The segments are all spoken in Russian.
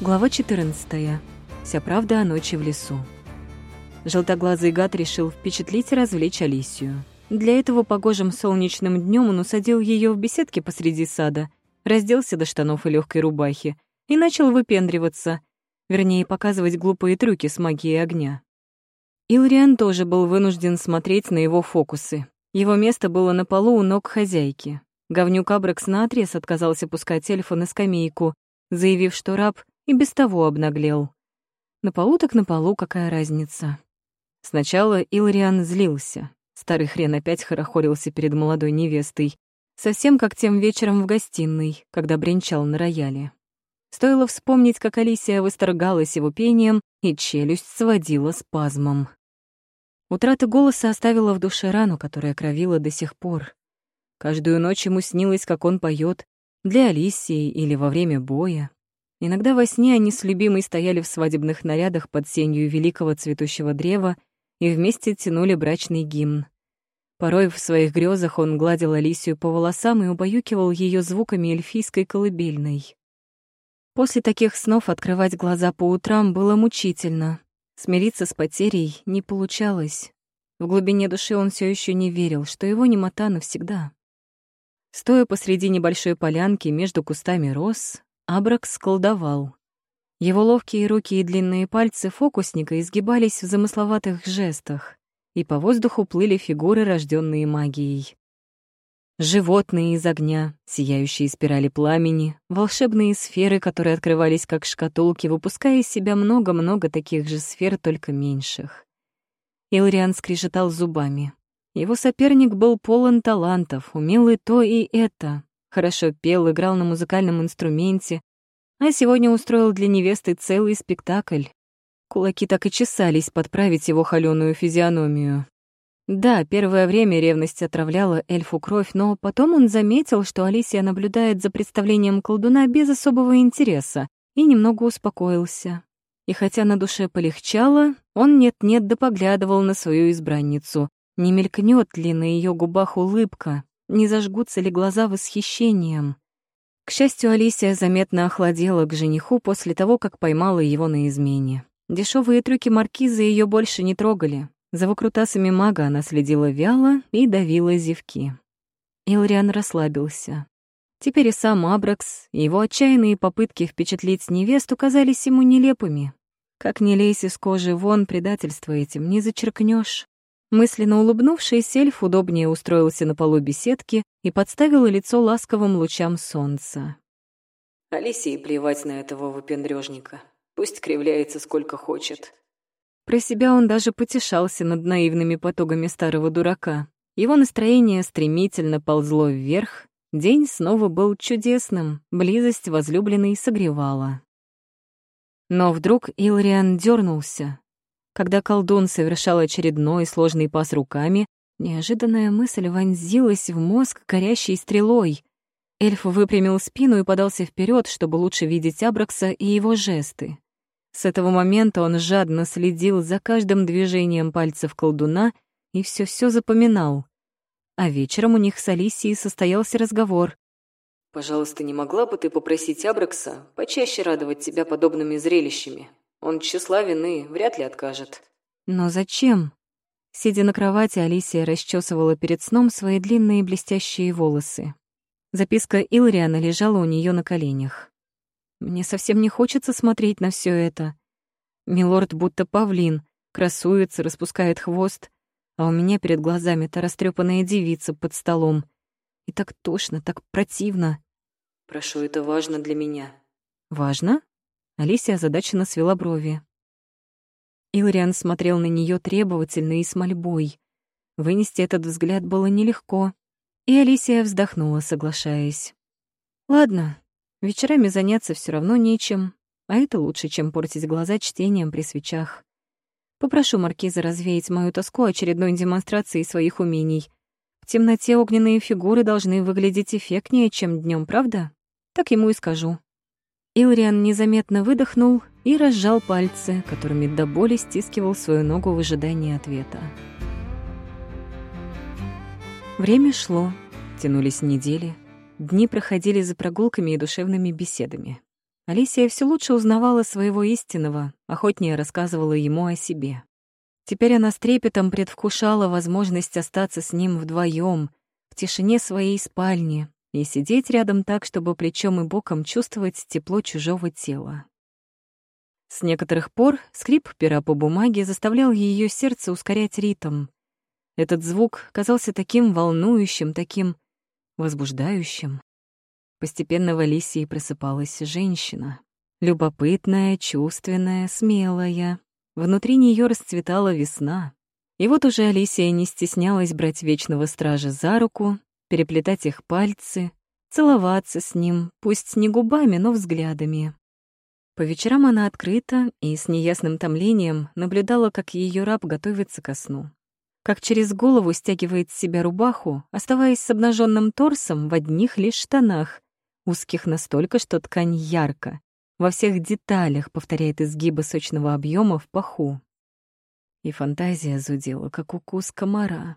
Глава 14. Вся правда о ночи в лесу. Желтоглазый гад решил впечатлить и развлечь Алисию. Для этого погожим солнечным днем он усадил ее в беседке посреди сада, разделся до штанов и легкой рубахи и начал выпендриваться, вернее, показывать глупые трюки с магией огня. Илриан тоже был вынужден смотреть на его фокусы. Его место было на полу у ног хозяйки. Говнюк Абракс наотрез отказался пускать эльфа на скамейку, заявив, что раб и без того обнаглел. На полу так на полу, какая разница. Сначала Илриан злился. Старый хрен опять хорохорился перед молодой невестой, совсем как тем вечером в гостиной, когда бренчал на рояле. Стоило вспомнить, как Алисия восторгалась его пением, и челюсть сводила спазмом. Утрата голоса оставила в душе рану, которая кровила до сих пор. Каждую ночь ему снилось, как он поет для Алисии или во время боя. Иногда во сне они с любимой стояли в свадебных нарядах под сенью великого цветущего древа и вместе тянули брачный гимн. Порой в своих грезах он гладил Алисию по волосам и убаюкивал ее звуками эльфийской колыбельной. После таких снов открывать глаза по утрам было мучительно. Смириться с потерей не получалось. В глубине души он все еще не верил, что его немота навсегда. Стоя посреди небольшой полянки между кустами роз, Абракс колдовал. Его ловкие руки и длинные пальцы фокусника изгибались в замысловатых жестах, и по воздуху плыли фигуры, рожденные магией. Животные из огня, сияющие спирали пламени, волшебные сферы, которые открывались как шкатулки, выпуская из себя много-много таких же сфер, только меньших. Илриан скрежетал зубами. Его соперник был полон талантов, умел и то, и это. Хорошо пел, играл на музыкальном инструменте, а сегодня устроил для невесты целый спектакль. Кулаки так и чесались подправить его холёную физиономию. Да, первое время ревность отравляла эльфу кровь, но потом он заметил, что Алисия наблюдает за представлением колдуна без особого интереса и немного успокоился. И хотя на душе полегчало, он нет-нет да поглядывал на свою избранницу. Не мелькнет ли на ее губах улыбка, не зажгутся ли глаза восхищением. К счастью, Алисия заметно охладела к жениху после того, как поймала его на измене. Дешевые трюки маркиза ее больше не трогали, за выкрутасами мага она следила вяло и давила зевки. Илриан расслабился. Теперь и сам Абракс, и его отчаянные попытки впечатлить невесту казались ему нелепыми. Как не лезь из кожи вон, предательство этим не зачеркнешь. Мысленно улыбнувшись, эльф удобнее устроился на полу беседки и подставил лицо ласковым лучам солнца. Алисии плевать на этого выпендрёжника. Пусть кривляется сколько хочет. Про себя он даже потешался над наивными потугами старого дурака. Его настроение стремительно ползло вверх, день снова был чудесным, близость возлюбленной согревала. Но вдруг Илриан дернулся. Когда колдун совершал очередной сложный пас руками, неожиданная мысль вонзилась в мозг горящей стрелой. Эльф выпрямил спину и подался вперед, чтобы лучше видеть Абракса и его жесты. С этого момента он жадно следил за каждым движением пальцев колдуна и все-все запоминал. А вечером у них с Алисией состоялся разговор. «Пожалуйста, не могла бы ты попросить Абракса почаще радовать тебя подобными зрелищами? Он тщеславен и вряд ли откажет». «Но зачем?» Сидя на кровати, Алисия расчесывала перед сном свои длинные блестящие волосы. Записка Илриана лежала у нее на коленях. Мне совсем не хочется смотреть на все это. Милорд будто павлин, красуется, распускает хвост, а у меня перед глазами та растрепанная девица под столом. И так тошно, так противно. «Прошу, это важно для меня». «Важно?» Алисия озадаченно свела брови. Илриан смотрел на нее требовательно и с мольбой. Вынести этот взгляд было нелегко, и Алисия вздохнула, соглашаясь. «Ладно, Вечерами заняться все равно нечем, а это лучше, чем портить глаза чтением при свечах. Попрошу маркиза развеять мою тоску очередной демонстрацией своих умений. В темноте огненные фигуры должны выглядеть эффектнее, чем днем, правда? Так ему и скажу. Илриан незаметно выдохнул и разжал пальцы, которыми до боли стискивал свою ногу в ожидании ответа. Время шло, тянулись недели — Дни проходили за прогулками и душевными беседами. Алисия все лучше узнавала своего истинного, охотнее рассказывала ему о себе. Теперь она с трепетом предвкушала возможность остаться с ним вдвоем в тишине своей спальни и сидеть рядом так, чтобы плечом и боком чувствовать тепло чужого тела. С некоторых пор скрип пера по бумаге заставлял ее сердце ускорять ритм. Этот звук казался таким волнующим, таким возбуждающим. Постепенно в Алисии просыпалась женщина. Любопытная, чувственная, смелая, Внутри нее расцветала весна. И вот уже Алисия не стеснялась брать вечного стража за руку, переплетать их пальцы, целоваться с ним, пусть не губами, но взглядами. По вечерам она открыто и с неясным томлением наблюдала, как ее раб готовится ко сну. Как через голову стягивает с себя рубаху, оставаясь с обнаженным торсом в одних лишь штанах, узких настолько, что ткань ярко, во всех деталях повторяет изгибы сочного объема в паху. И фантазия зудела, как укус комара.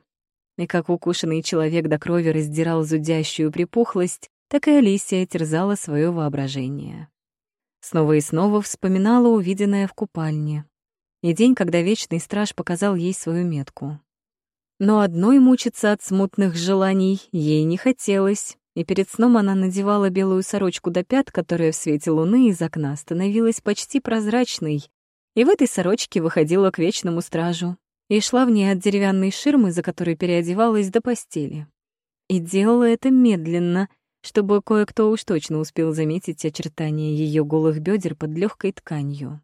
И как укушенный человек до крови раздирал зудящую припухлость, так и Алисия терзала свое воображение. Снова и снова вспоминала увиденное в купальне. И день, когда Вечный Страж показал ей свою метку. Но одной мучиться от смутных желаний ей не хотелось, и перед сном она надевала белую сорочку до пят, которая в свете луны из окна становилась почти прозрачной, и в этой сорочке выходила к вечному стражу и шла в ней от деревянной ширмы, за которой переодевалась до постели. И делала это медленно, чтобы кое-кто уж точно успел заметить очертания ее голых бедер под легкой тканью.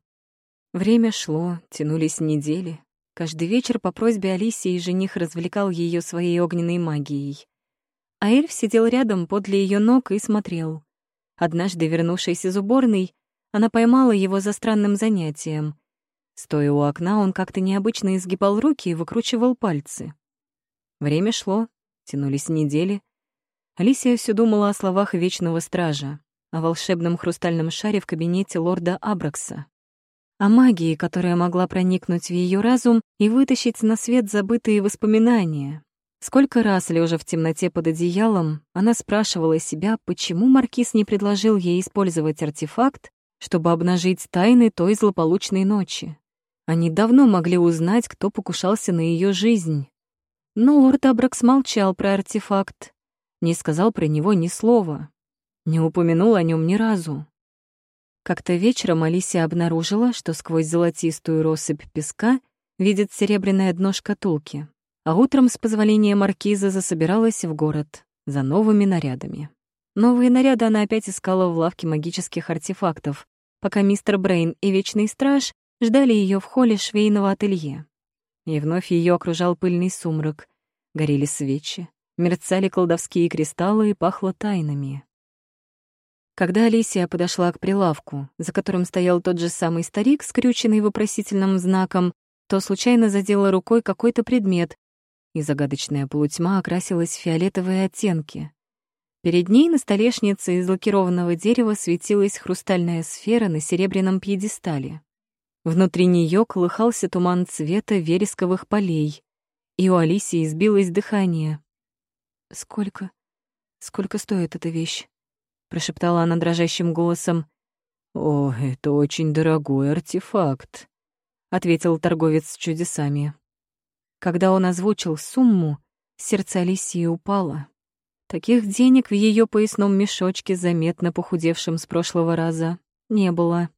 Время шло, тянулись недели. Каждый вечер по просьбе Алисии жених развлекал ее своей огненной магией. А эльф сидел рядом подле ее ног и смотрел. Однажды, вернувшись из уборной, она поймала его за странным занятием. Стоя у окна, он как-то необычно изгибал руки и выкручивал пальцы. Время шло, тянулись недели. Алисия все думала о словах Вечного Стража, о волшебном хрустальном шаре в кабинете лорда Абракса, о магии, которая могла проникнуть в ее разум и вытащить на свет забытые воспоминания, Сколько раз, лежа в темноте под одеялом, она спрашивала себя, почему Маркиз не предложил ей использовать артефакт, чтобы обнажить тайны той злополучной ночи. Они давно могли узнать, кто покушался на ее жизнь. Но лорд Абракс молчал про артефакт, не сказал про него ни слова, не упомянул о нем ни разу. Как-то вечером Алисия обнаружила, что сквозь золотистую россыпь песка видит серебряное дно шкатулки а утром, с позволения маркиза, засобиралась в город за новыми нарядами. Новые наряды она опять искала в лавке магических артефактов, пока мистер Брейн и Вечный Страж ждали ее в холле швейного ателье. И вновь ее окружал пыльный сумрак, горели свечи, мерцали колдовские кристаллы и пахло тайнами. Когда Алисия подошла к прилавку, за которым стоял тот же самый старик, скрюченный вопросительным знаком, то случайно задела рукой какой-то предмет, и загадочная полутьма окрасилась в фиолетовые оттенки. Перед ней на столешнице из лакированного дерева светилась хрустальная сфера на серебряном пьедестале. Внутри нее колыхался туман цвета вересковых полей, и у Алисии сбилось дыхание. «Сколько? Сколько стоит эта вещь?» — прошептала она дрожащим голосом. «О, это очень дорогой артефакт», — ответил торговец с чудесами. Когда он озвучил сумму, сердце Алисии упало. Таких денег в ее поясном мешочке, заметно похудевшем с прошлого раза, не было.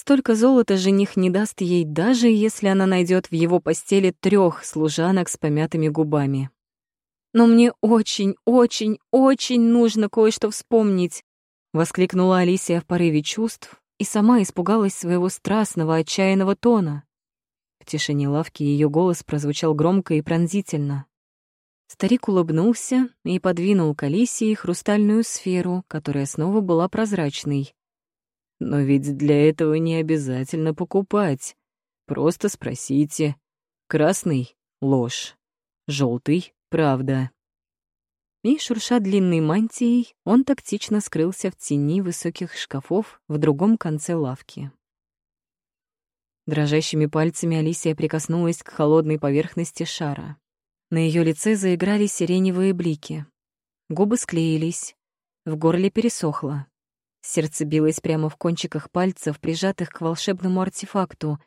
Столько золота жених не даст ей, даже если она найдет в его постели трех служанок с помятыми губами. «Но мне очень, очень, очень нужно кое-что вспомнить», — воскликнула Алисия в порыве чувств и сама испугалась своего страстного, отчаянного тона. В тишине лавки ее голос прозвучал громко и пронзительно. Старик улыбнулся и подвинул к Алисии хрустальную сферу, которая снова была прозрачной. «Но ведь для этого не обязательно покупать. Просто спросите. Красный — ложь. Желтый — правда». И, шурша длинной мантией, он тактично скрылся в тени высоких шкафов в другом конце лавки. Дрожащими пальцами Алисия прикоснулась к холодной поверхности шара. На ее лице заиграли сиреневые блики. Губы склеились, в горле пересохло. Сердце билось прямо в кончиках пальцев, прижатых к волшебному артефакту.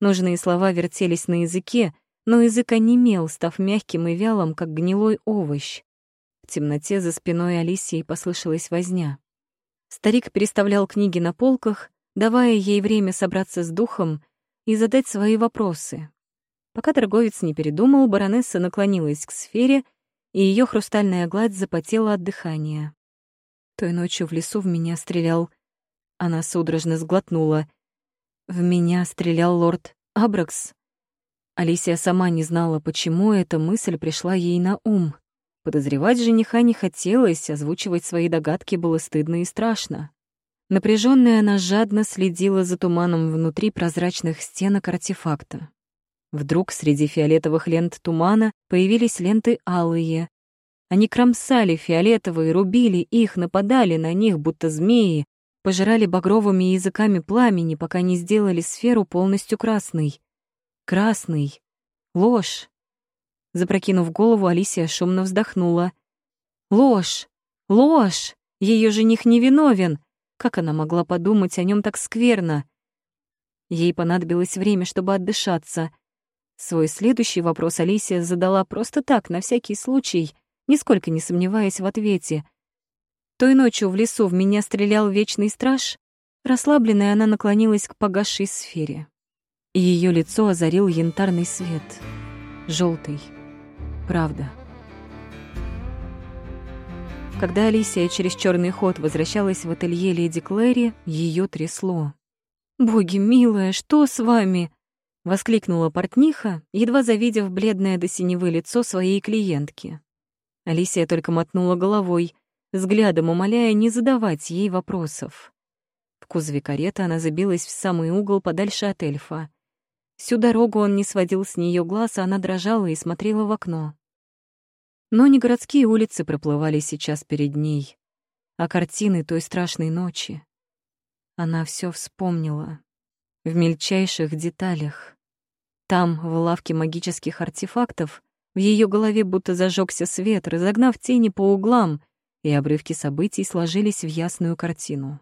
Нужные слова вертелись на языке, но язык онемел, став мягким и вялым, как гнилой овощ. В темноте за спиной Алисии послышалась возня. Старик переставлял книги на полках, давая ей время собраться с духом и задать свои вопросы. Пока торговец не передумал, баронесса наклонилась к сфере, и ее хрустальная гладь запотела от дыхания. Той ночью в лесу в меня стрелял... Она судорожно сглотнула. В меня стрелял лорд Абракс. Алисия сама не знала, почему эта мысль пришла ей на ум. Подозревать жениха не хотелось, озвучивать свои догадки было стыдно и страшно. Напряженная она жадно следила за туманом внутри прозрачных стенок артефакта. Вдруг среди фиолетовых лент тумана появились ленты алые. Они кромсали фиолетовые, рубили их, нападали на них, будто змеи, пожирали багровыми языками пламени, пока не сделали сферу полностью красной. Красный. Ложь. Запрокинув голову, Алисия шумно вздохнула. Ложь! Ложь! Ее жених невиновен! Как она могла подумать о нем так скверно? Ей понадобилось время, чтобы отдышаться. Свой следующий вопрос Алисия задала просто так, на всякий случай, нисколько не сомневаясь в ответе. Той ночью в лесу в меня стрелял вечный страж. Расслабленная она наклонилась к погасшей сфере. И ее лицо озарил янтарный свет. желтый правда. Когда Алисия через черный ход возвращалась в ателье леди Клэри, ее трясло. «Боги, милая, что с вами?» — воскликнула портниха, едва завидев бледное до синевы лицо своей клиентки. Алисия только мотнула головой, взглядом умоляя не задавать ей вопросов. В кузове кареты она забилась в самый угол подальше от эльфа. Всю дорогу он не сводил с нее глаз, а она дрожала и смотрела в окно. Но не городские улицы проплывали сейчас перед ней, а картины той страшной ночи. Она все вспомнила. В мельчайших деталях. Там, в лавке магических артефактов, в ее голове будто зажегся свет, разогнав тени по углам, и обрывки событий сложились в ясную картину.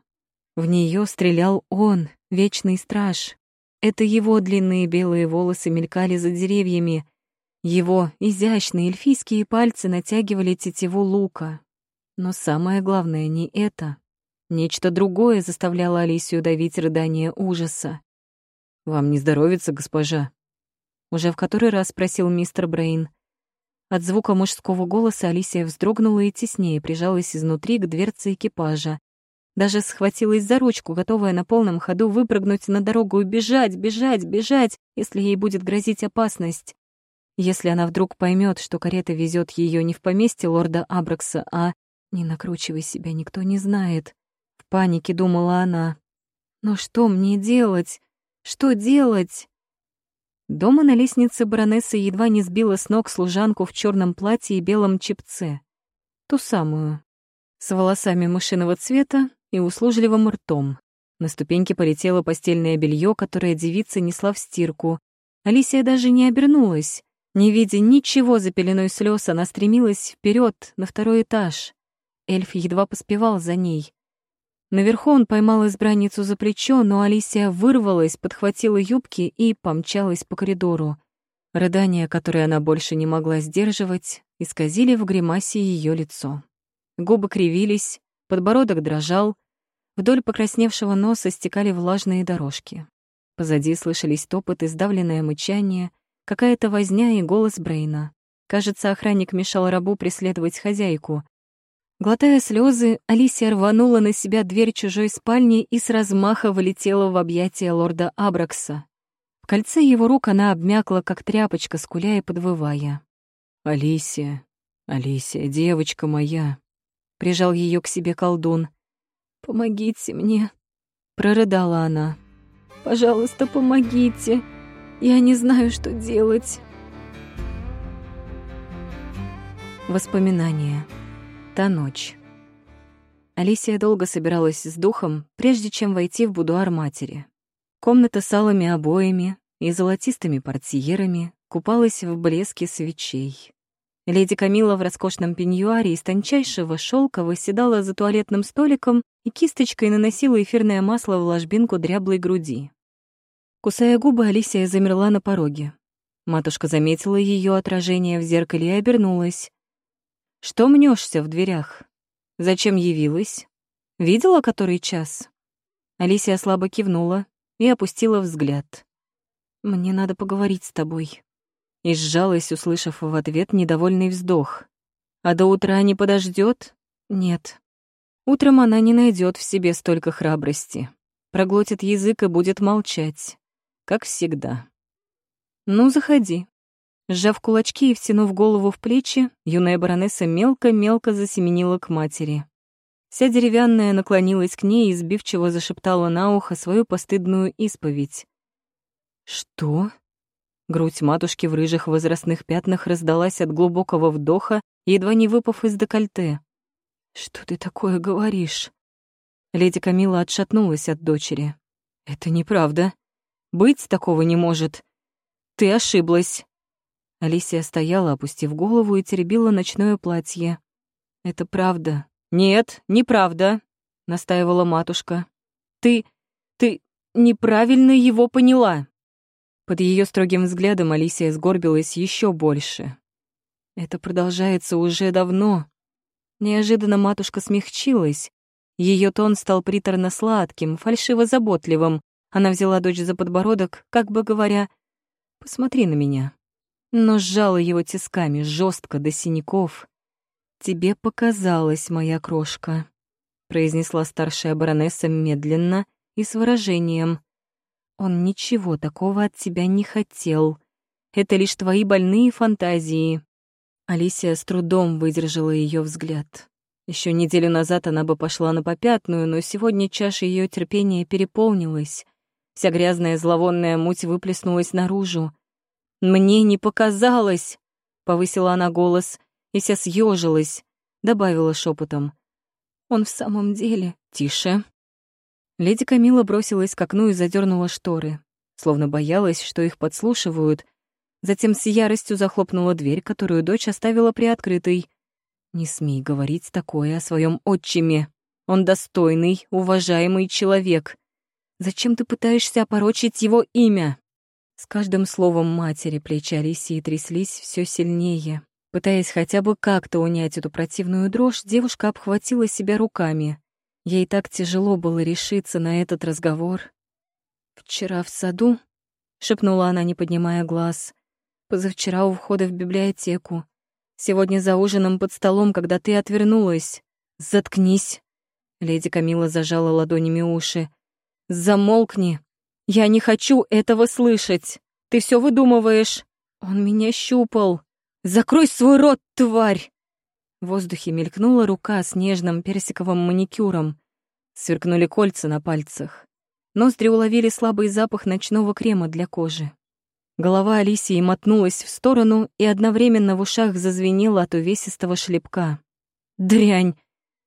В нее стрелял он, вечный страж, это его длинные белые волосы мелькали за деревьями. Его изящные эльфийские пальцы натягивали тетиву лука. Но самое главное не это. Нечто другое заставляло Алисию давить рыдание ужаса. «Вам не здоровится, госпожа?» Уже в который раз спросил мистер Брейн. От звука мужского голоса Алисия вздрогнула и теснее прижалась изнутри к дверце экипажа. Даже схватилась за ручку, готовая на полном ходу выпрыгнуть на дорогу и бежать, бежать, бежать, если ей будет грозить опасность. Если она вдруг поймет, что карета везет ее не в поместье лорда Абракса, а «не накручивай себя, никто не знает», — в панике думала она. «Но что мне делать? Что делать?» Дома на лестнице баронесса едва не сбила с ног служанку в черном платье и белом чепце. Ту самую, с волосами мышиного цвета и услужливым ртом. На ступеньке полетело постельное белье, которое девица несла в стирку. Алисия даже не обернулась. Не видя ничего за пеленой слез, она стремилась вперед на второй этаж. Эльф едва поспевал за ней. Наверху он поймал избранницу за плечо, но Алисия вырвалась, подхватила юбки и помчалась по коридору. Рыдания, которые она больше не могла сдерживать, исказили в гримасе ее лицо. Губы кривились, подбородок дрожал, Вдоль покрасневшего носа стекали влажные дорожки. Позади слышались топот и сдавленное мычание, какая-то возня и голос Брейна. Кажется, охранник мешал рабу преследовать хозяйку. Глотая слезы, Алисия рванула на себя дверь чужой спальни и с размаха вылетела в объятия лорда Абракса. В кольце его рук она обмякла, как тряпочка, скуляя и подвывая. «Алисия, Алисия, девочка моя!» Прижал ее к себе колдун. «Помогите мне», — прорыдала она. «Пожалуйста, помогите. Я не знаю, что делать». Воспоминания. Та ночь. Алисия долго собиралась с духом, прежде чем войти в будуар матери. Комната с алыми обоями и золотистыми портьерами купалась в блеске свечей. Леди Камила в роскошном пеньюаре из тончайшего шелка восседала за туалетным столиком и кисточкой наносила эфирное масло в ложбинку дряблой груди. Кусая губы, Алисия замерла на пороге. Матушка заметила ее отражение в зеркале и обернулась. «Что мнешься в дверях? Зачем явилась? Видела, который час?» Алисия слабо кивнула и опустила взгляд. «Мне надо поговорить с тобой». И сжалась, услышав в ответ недовольный вздох. «А до утра не подождет? Нет. Утром она не найдет в себе столько храбрости. Проглотит язык и будет молчать. Как всегда. «Ну, заходи». Сжав кулачки и втянув голову в плечи, юная баронесса мелко-мелко засеменила к матери. Вся деревянная наклонилась к ней и сбивчиво зашептала на ухо свою постыдную исповедь. «Что?» Грудь матушки в рыжих возрастных пятнах раздалась от глубокого вдоха, едва не выпав из декольте. «Что ты такое говоришь?» Леди Камила отшатнулась от дочери. «Это неправда. Быть такого не может. Ты ошиблась». Алисия стояла, опустив голову, и теребила ночное платье. «Это правда». «Нет, неправда», — настаивала матушка. «Ты... ты неправильно его поняла». Под ее строгим взглядом Алисия сгорбилась еще больше. «Это продолжается уже давно», Неожиданно матушка смягчилась. Ее тон стал приторно-сладким, фальшиво-заботливым. Она взяла дочь за подбородок, как бы говоря, «Посмотри на меня». Но сжала его тисками, жестко до синяков. «Тебе показалось, моя крошка», — произнесла старшая баронесса медленно и с выражением. «Он ничего такого от тебя не хотел. Это лишь твои больные фантазии. Алисия с трудом выдержала ее взгляд. Еще неделю назад она бы пошла на попятную, но сегодня чаша ее терпения переполнилась. Вся грязная зловонная муть выплеснулась наружу. «Мне не показалось!» — повысила она голос, и вся съежилась, добавила шепотом. «Он в самом деле...» «Тише!» Леди Камила бросилась к окну и задернула шторы, словно боялась, что их подслушивают, Затем с яростью захлопнула дверь, которую дочь оставила приоткрытой. «Не смей говорить такое о своем отчиме. Он достойный, уважаемый человек. Зачем ты пытаешься опорочить его имя?» С каждым словом матери плечи Алисии тряслись все сильнее. Пытаясь хотя бы как-то унять эту противную дрожь, девушка обхватила себя руками. Ей так тяжело было решиться на этот разговор. «Вчера в саду?» — шепнула она, не поднимая глаз. Позавчера у входа в библиотеку. Сегодня за ужином под столом, когда ты отвернулась. Заткнись. Леди Камила зажала ладонями уши. Замолкни. Я не хочу этого слышать. Ты все выдумываешь. Он меня щупал. Закрой свой рот, тварь. В воздухе мелькнула рука с нежным персиковым маникюром. Сверкнули кольца на пальцах. Ноздри уловили слабый запах ночного крема для кожи. Голова Алисии мотнулась в сторону, и одновременно в ушах зазвенело от увесистого шлепка. «Дрянь!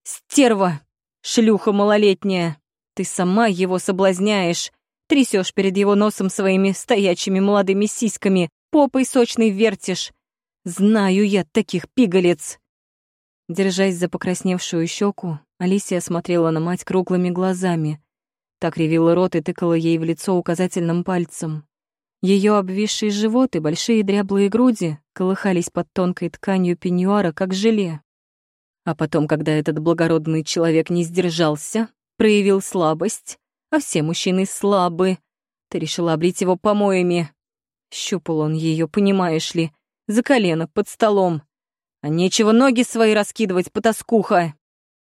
Стерва! Шлюха малолетняя! Ты сама его соблазняешь, трясешь перед его носом своими стоячими молодыми сиськами, попой сочной вертишь. Знаю я таких пигалец!» Держась за покрасневшую щеку, Алисия смотрела на мать круглыми глазами. Так ревела рот и тыкала ей в лицо указательным пальцем. Ее обвисший живот и большие дряблые груди колыхались под тонкой тканью пеньюара, как желе. А потом, когда этот благородный человек не сдержался, проявил слабость, а все мужчины слабы, ты решила облить его помоями. Щупал он ее, понимаешь ли, за колено, под столом. А нечего ноги свои раскидывать, потаскуха.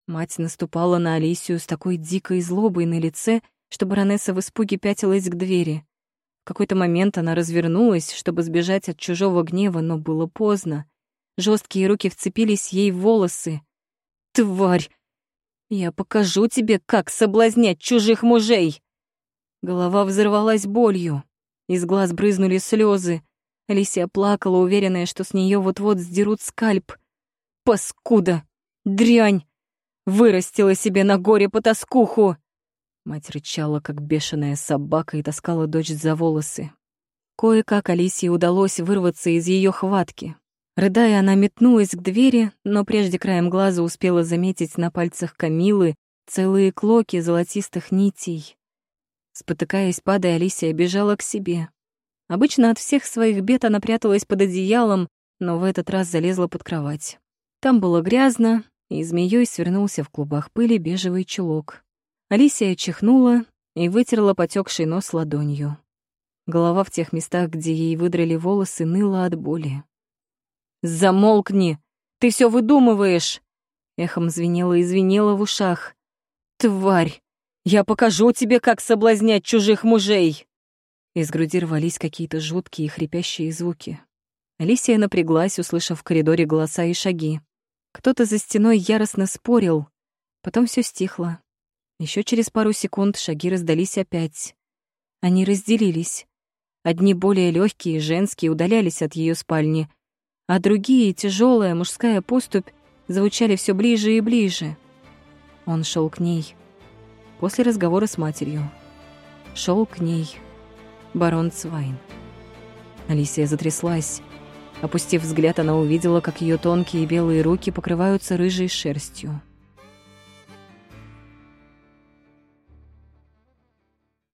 Мать наступала на Алисию с такой дикой злобой на лице, что баронесса в испуге пятилась к двери какой-то момент она развернулась, чтобы сбежать от чужого гнева, но было поздно. Жесткие руки вцепились ей в волосы. «Тварь! Я покажу тебе, как соблазнять чужих мужей!» Голова взорвалась болью. Из глаз брызнули слезы. Алисия плакала, уверенная, что с нее вот-вот сдерут скальп. «Паскуда! Дрянь! Вырастила себе на горе потаскуху!» Мать рычала, как бешеная собака, и таскала дочь за волосы. Кое-как Алисии удалось вырваться из ее хватки. Рыдая, она метнулась к двери, но прежде краем глаза успела заметить на пальцах Камилы целые клоки золотистых нитей. Спотыкаясь, падая, Алисия бежала к себе. Обычно от всех своих бед она пряталась под одеялом, но в этот раз залезла под кровать. Там было грязно, и змеей свернулся в клубах пыли бежевый чулок. Алисия чихнула и вытерла потекший нос ладонью. Голова в тех местах, где ей выдрали волосы, ныла от боли. «Замолкни! Ты все выдумываешь!» Эхом звенело и звенело в ушах. «Тварь! Я покажу тебе, как соблазнять чужих мужей!» Из груди рвались какие-то жуткие хрипящие звуки. Алисия напряглась, услышав в коридоре голоса и шаги. Кто-то за стеной яростно спорил. Потом все стихло. Еще через пару секунд шаги раздались опять. Они разделились. Одни более легкие, женские, удалялись от ее спальни, а другие, тяжелая мужская поступь, звучали все ближе и ближе. Он шел к ней. После разговора с матерью. Шел к ней. Барон Цвайн. Алисия затряслась. Опустив взгляд, она увидела, как ее тонкие белые руки покрываются рыжей шерстью.